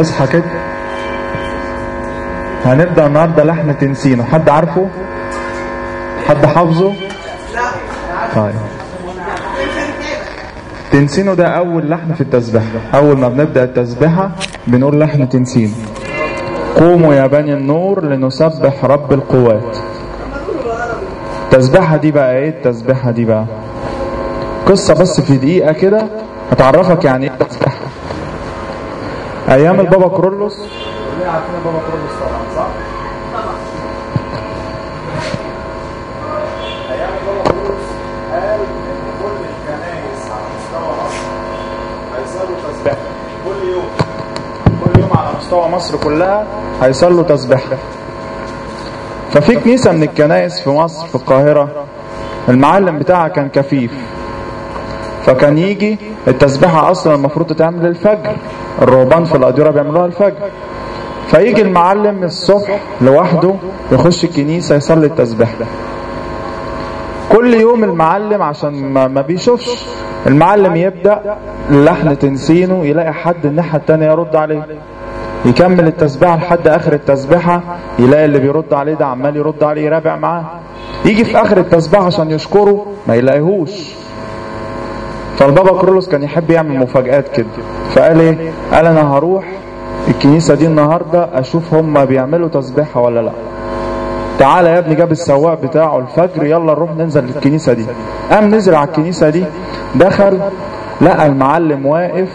اصحى كده. هنبدأ النهاردة لحن تنسينه. حد عارفه؟ حد حافظه؟ طيب. تنسينه ده أول لحن في التسبيحة. أول ما بنبدأ التسبيحة بنقول لحن تنسينه. قوموا يا بني النور لنسبح رب القوات. التسبيحة دي بقى إيه؟ التسبيحة دي بقى قصة بس في دقيقة كده. هتعرفك يعني إيه؟ تسبيحة أيام البابا كرولوس. كلنا عارفين البابا كرولوس طبعا صح؟ أيام البابا كرولوس قال ان كل الكنائس على مستوى مصر هيصلوا كل يوم كل يوم على مستوى مصر كلها هيصلوا تسبيحة. ففي كنيسة من الكنائس في مصر في القاهرة. المعلم بتاعها كان كفيف. فكان يجي التسبيحة أصلا المفروض تتعمل الفجر الرهبان في الأديرة بيعملوها الفجر فيجي المعلم الصبح لوحده يخش الكنيسة يصلي التسبيحة كل يوم المعلم عشان ما, ما بيشوفش. المعلم يبدأ اللحن تنسينه يلاقي حد الناحية التانية يرد عليه. يكمل التسبيحة لحد آخر التسبيحة يلاقي اللي بيرد عليه ده عمال يرد عليه يرابع معاه. يجي في آخر التسبيحة عشان يشكره ما يلاقيهوش. فالبابا كرولوس كان يحب يعمل مفاجآت كده. فقال إيه؟ قال أنا هروح الكنيسة دي النهاردة أشوف هم بيعملوا تسبيحة ولا لأ. تعالى يا ابني جاب السواق بتاعه الفجر يلا نروح ننزل الكنيسة دي. قام نزل على الكنيسة دي دخل لقى المعلم واقف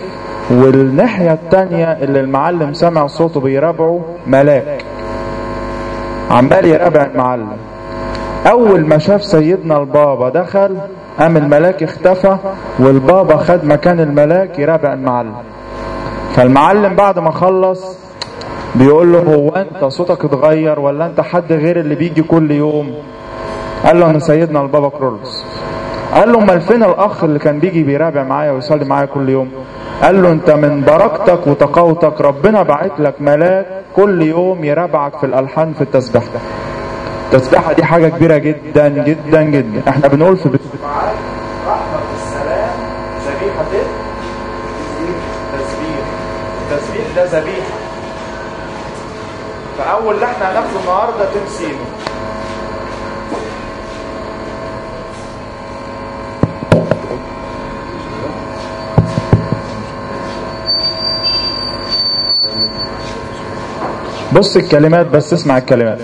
والناحية التانية اللي المعلم سمع صوته بيرابعه ملاك. عمال يرابع المعلم. أول ما شاف سيدنا البابا دخل قام الملاك اختفى والبابا خد مكان الملاك يرابع المعلم. فالمعلم بعد ما خلص بيقول له هو أنت صوتك اتغير ولا أنت حد غير اللي بيجي كل يوم؟ قال له أنا سيدنا البابا كرولوس. قال له أمال فين الأخ اللي كان بيجي بيرابع معايا ويصلي معايا كل يوم؟ قال له أنت من بركتك وتقوتك ربنا بعت لك ملاك كل يوم يرابعك في الألحان في التسبيح التسبيحة دي حاجة كبيرة جدا جدا جدا. إحنا بنقول في ده ذبيحة فأول لحن هناخده النهاردة تمسينه بص الكلمات بس اسمع الكلمات.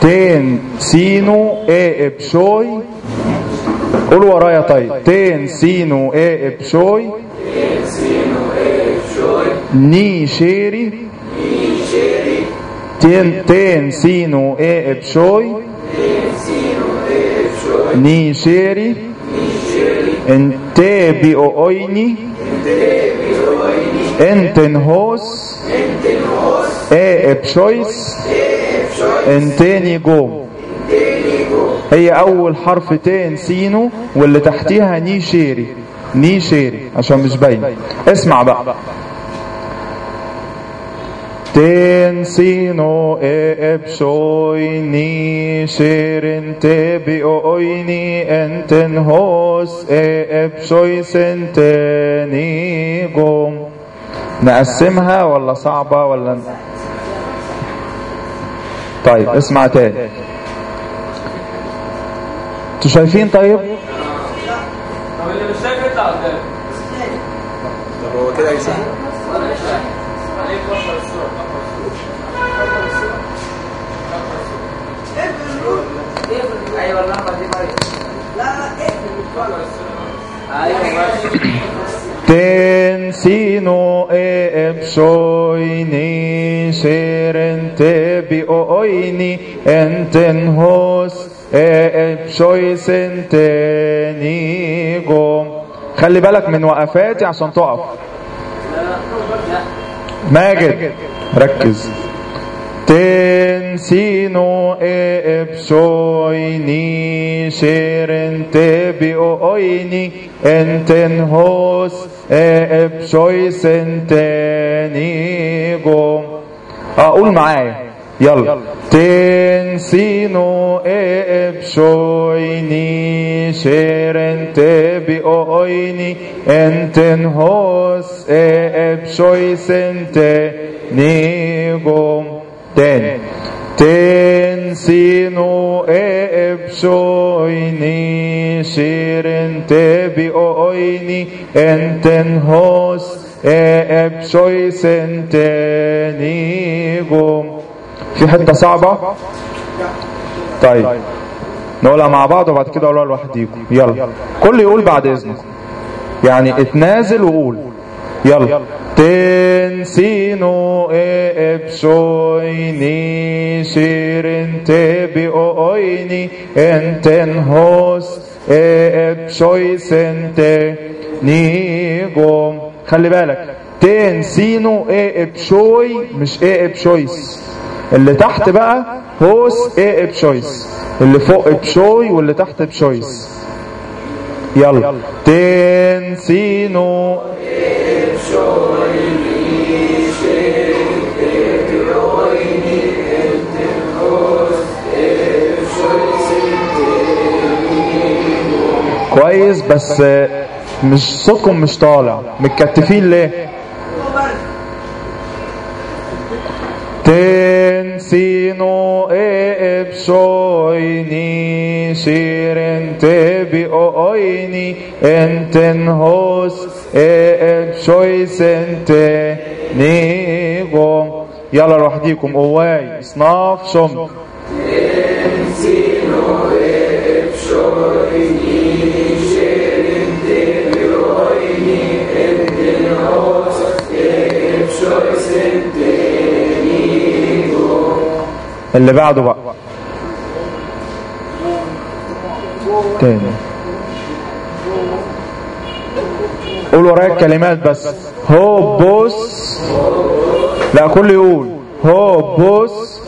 تين سينو اي ابشوي قول ورايا طيب. تين سينو اي إبشوي. ني شيري. تين تين سينو اي إبشوي. ني شيري. انت بي أويني. إنتن هوس. اي إبشويس. انتاني جوم هي أول حرف تين سينو واللي تحتيها ني شيري. ني شيري عشان مش باين. اسمع بقى. تين سينو اي ابشوي ني شيرين تبي اويني انتن هوس اي ابشوي سنتني جوم نقسمها ولا صعبة ولا؟ طيب اسمع تاني. أنتوا شايفين طيب؟ طب اللي مش شايف يطلع طب هو كده الصورة أيوه اللمبه دي لا لا اقفل تين سينو اي ابشوي ني شيرن تبي اويني انتن هوس اي ابشوي سنتني جوم خلي بالك من وقفاتي عشان تقف ماجد ركز تين سينو اي ابشوي ني شيرن تبي اويني انتن هوس اي ابشوي سنتني جوم أقول معايا يلا تنسينو ابشويني شيرن تبي اويني انتن هوس ابشوي سنت نيغوم تاني تنسينو ابشويني شيرن تبي اويني انتن هوس ابشوي سنت نيغوم في حتة صعبة. طيب. نقولها مع بعض وبعد كده أقولها لوحديكم. يلا. كل يقول بعد اذنك يعني اتنازل وقول. يلا. تنسينو ابشويني شيرن تبي اويني انتن هوس ابشوي سنت نيجوم خلي بالك. تنسينو ابشوي مش ابشويس اللي تحت بقى هوس إيه بشويس اللي فوق بشوي واللي تحت بشويس يلا. تنسينو كويس بس مش صوتكم مش طالع. متكتفين ليه؟ تنسينو ابشويني شيرن تبي اويني انتن هوس ابشوي سنت نيغو يلا لوحديكم قواي صناف شم اللي بعده بقى. تاني. قول ورايا الكلمات بس. هو بوس. لا كل يقول. هو بوس.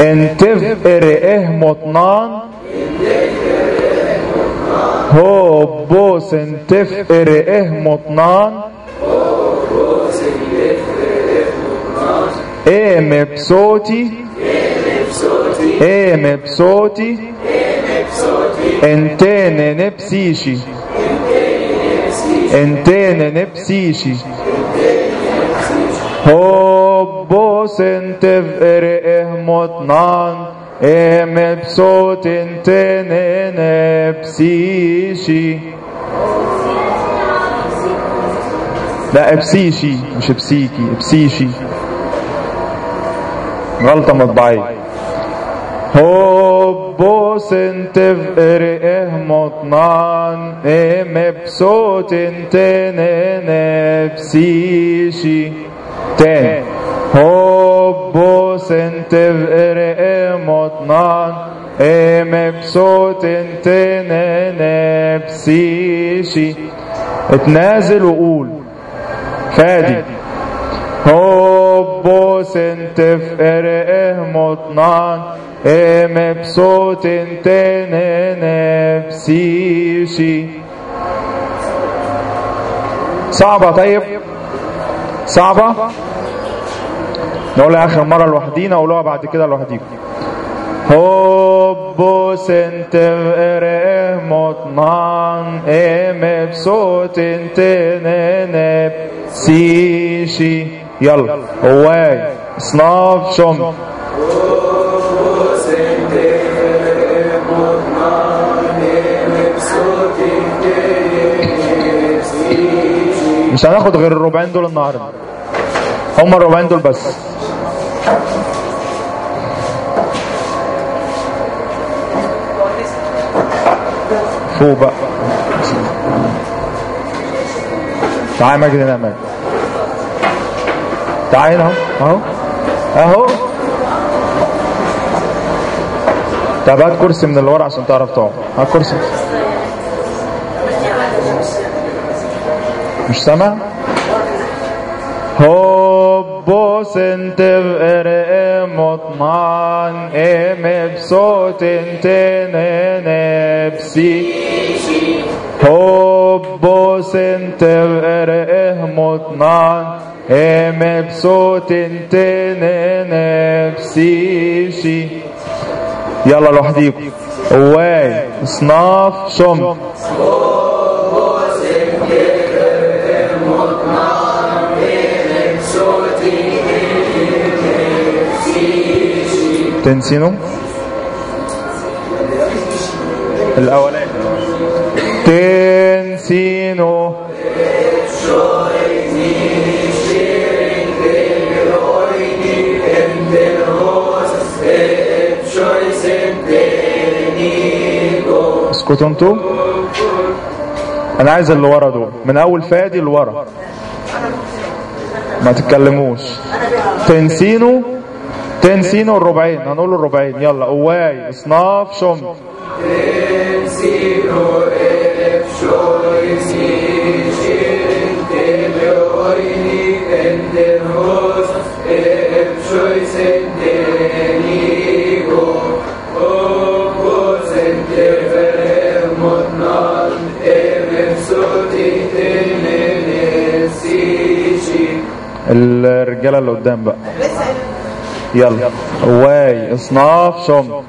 انتف اره مطنان. هو بوس. انتف اره مطنان. ام بصوتي ام بصوتي انتين نبسيشي انتين نبسيشي هوبوس انت فرقه مطنان ام بصوت انتين نبسيشي لا ابسيشي مش بسيكي ابسيشي غلطة مطبعية هوبوس انت فرقه مطنان ام بصوت انت نفسيشي تاني هوبوس انت فرقه مطنان ام بصوت انت نفسيشي اتنازل وقول. فادي. هوبوس انت فرقه مطنان ام بصوت انت نفسيشي صعبة طيب صعبة نقولها اخر مرة لوحدينا قولوها بعد كده لوحديكم. هوبوس انت فرقه مطنان ام بصوت انت نفسيشي يلا. هواي صناف شم. مش هناخد غير الربعين دول النهارده. هم الربعين دول بس. فوق بقى. تعال ماجد هنا يا ماجد تعال أهو. أهو. اهو طب هات كرسي من اللي ورا عشان تعرف تقعد. هات كرسي. مش سامع؟ هوبوس انت بقرق مطمئن ام بصوت انت نفسي هوبوس انت بقرق مطمئن بصوت تن نفسي شي يلا لوحديكم واي صناف شم تنسينو الاولاني تنسينو اسكتوا أنتوا أنا عايز اللي ورا دول. من أول فادي اللي ورا ما تتكلموش. تنسينو تنسينو الربعين. هنقول الربعين. يلا. قواي اصناف شم الرجالة اللي قدام بقى. يلا. قواي اصناف شم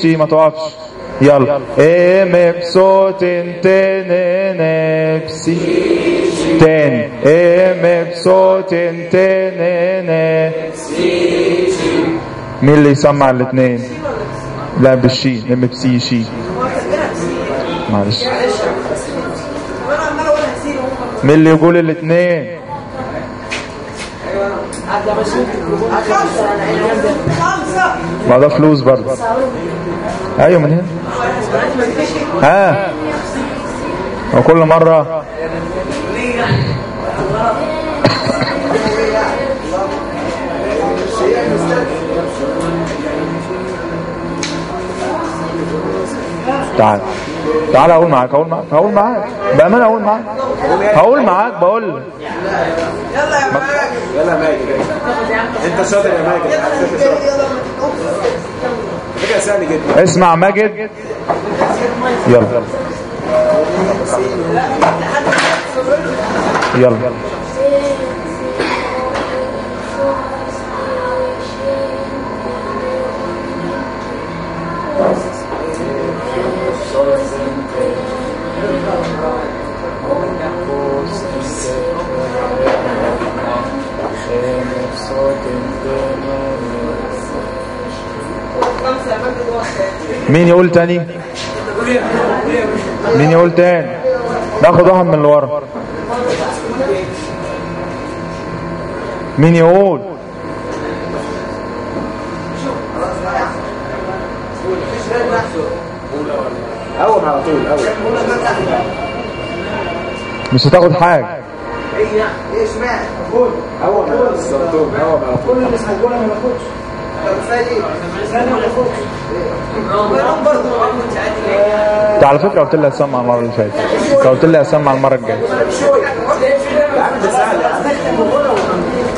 نفسي ما تقفش يلا ام بصوت تن نفسي تاني ام بصوت تن نفسي مين اللي يسمع الاثنين لا بالشي ام بسي شي معلش مين اللي يقول الاثنين ما ده فلوس برضه أيوه من هنا. ها. وكل مرة. تعال. تعال أقول معاك أقول معاك هقول معاك. بأمانة أقول معاك. هقول معاك بقول. يلا يا ماجد. يلا يا ماجد. انت شاطر يا ماجد. اسمع ماجد. يلا. يلا. مين يقول تاني مين يقول تاني ناخد واحد من اللي ورا مين يقول قوم على طول قوم مش هتاخد حاجة إيه اشمعنى قول قوم على السرطان قوم على طول كل اللي جوله ما ياخدش على فكرة قلت لي هسمع المرة اللي فاتت قلت ده سهل يا عم.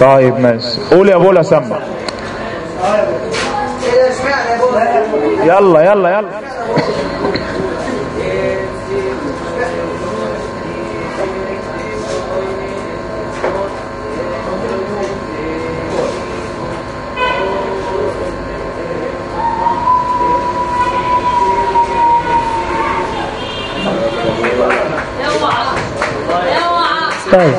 طيب ماشي قول يا بولا سمع؟ يلا يلا يلا طيب.